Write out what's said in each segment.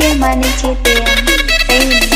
Cię manicie tym, tej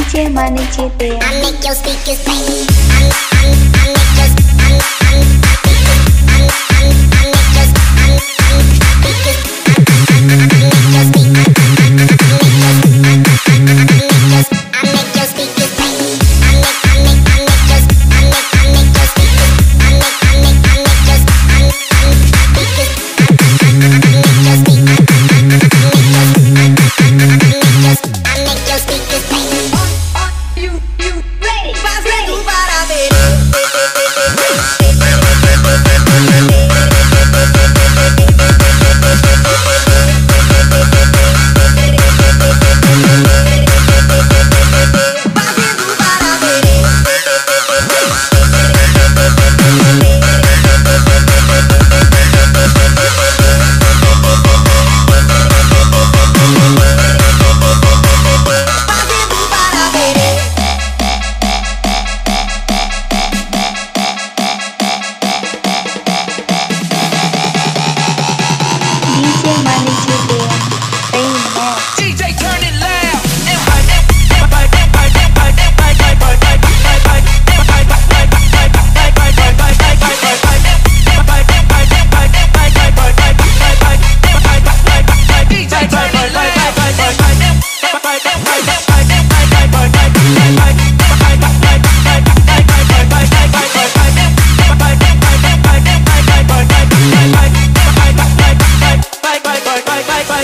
DJ, my I make your speakers bang. chiếc mani chưa về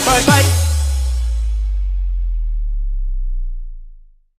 bye bye.